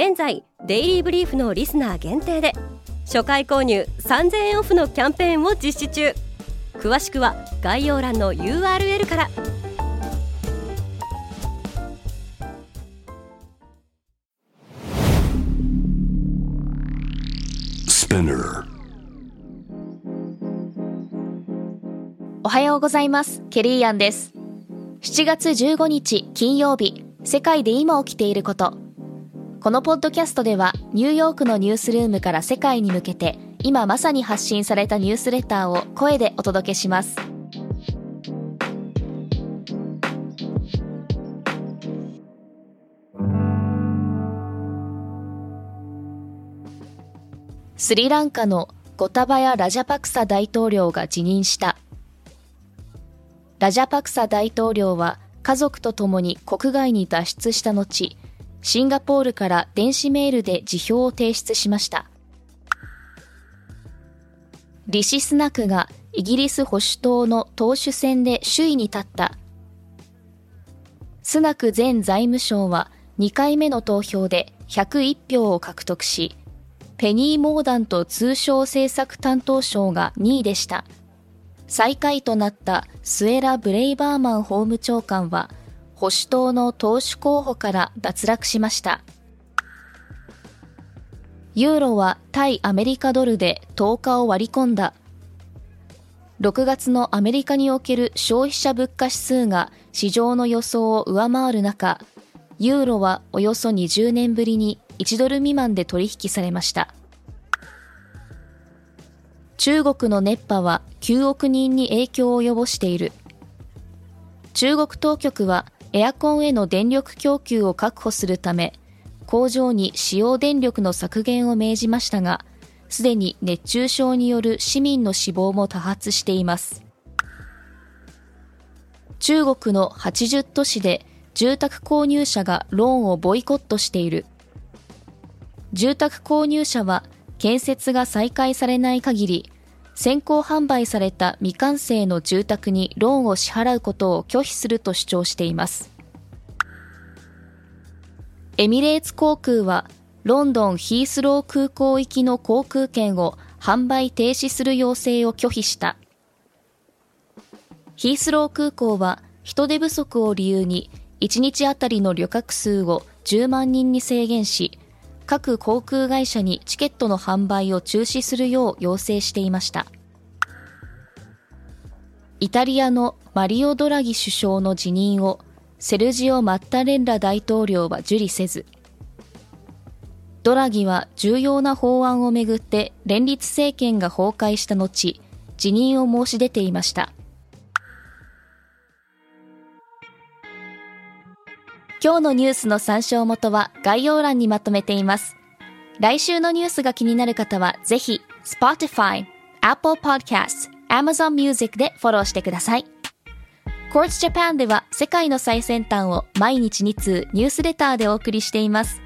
現在デイリーブリーフのリスナー限定で初回購入3000円オフのキャンペーンを実施中。詳しくは概要欄の URL から。おはようございます。ケリーアンです。7月15日金曜日世界で今起きていることこのポッドキャストではニューヨークのニュースルームから世界に向けて今まさに発信されたニュースレターを声でお届けします。スリランカのゴタバヤ・ラジャパクサ大統領が辞任した。ラジャパクサ大統領は家族と共に国外に脱出した後シンガポールから電子メールで辞表を提出しました。リシスナクがイギリス保守党の党首選で首位に立った。スナク前財務省は2回目の投票で101票を獲得し、ペニー・モーダント通商政策担当省が2位でした。最下位となったスエラ・ブレイバーマン法務長官は保守党の党首候補から脱落しました。ユーロは対アメリカドルで10日を割り込んだ。6月のアメリカにおける消費者物価指数が市場の予想を上回る中、ユーロはおよそ20年ぶりに1ドル未満で取引されました。中国の熱波は9億人に影響を及ぼしている。中国当局はエアコンへの電力供給を確保するため、工場に使用電力の削減を命じましたが、すでに熱中症による市民の死亡も多発しています。中国の80都市で住宅購入者がローンをボイコットしている。住宅購入者は建設が再開されない限り、先行販売された未完成の住宅にローンを支払うことを拒否すると主張しています。エミレーツ航空はロンドンヒースロー空港行きの航空券を販売停止する要請を拒否した。ヒースロー空港は人手不足を理由に1日あたりの旅客数を10万人に制限し、各航空会社にチケットの販売を中止するよう要請していました。イタリアのマリオ・ドラギ首相の辞任をセルジオ・マッタレンラ大統領は受理せず、ドラギは重要な法案をめぐって連立政権が崩壊した後、辞任を申し出ていました。今日のニュースの参照元は概要欄にまとめています。来週のニュースが気になる方は、ぜひ、Spotify、Apple Podcasts、Amazon Music でフォローしてください。Quartz Japan では世界の最先端を毎日2通ニュースレターでお送りしています。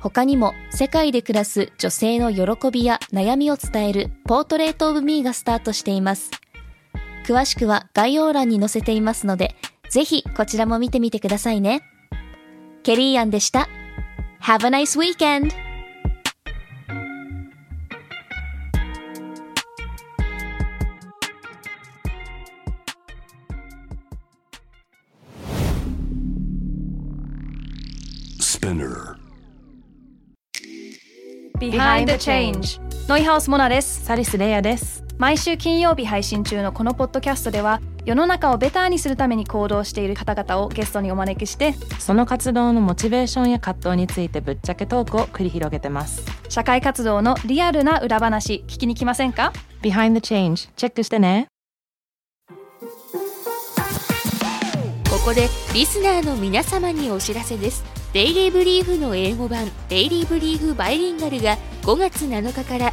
他にも世界で暮らす女性の喜びや悩みを伝えるポートレートオブミーがスタートしています。詳しくは概要欄に載せていますので、ぜひこちらも見てみてくださいね。ケリーアンでした。Have a nice weekend! Behind Changeノイハウスモナですサリスレイヤです毎週金曜日配信中のこのポッドキャストでは世の中をベターにするために行動している方々をゲストにお招きしてその活動のモチベーションや葛藤についてぶっちゃけトークを繰り広げてます。社会活動のリアルな裏話聞きに来ませんか？Behind the Change チェックしてね。ここでリスナーの皆様にお知らせです。デイリーブリーフの英語版デイリーブリーフバイリンガルが5月7日から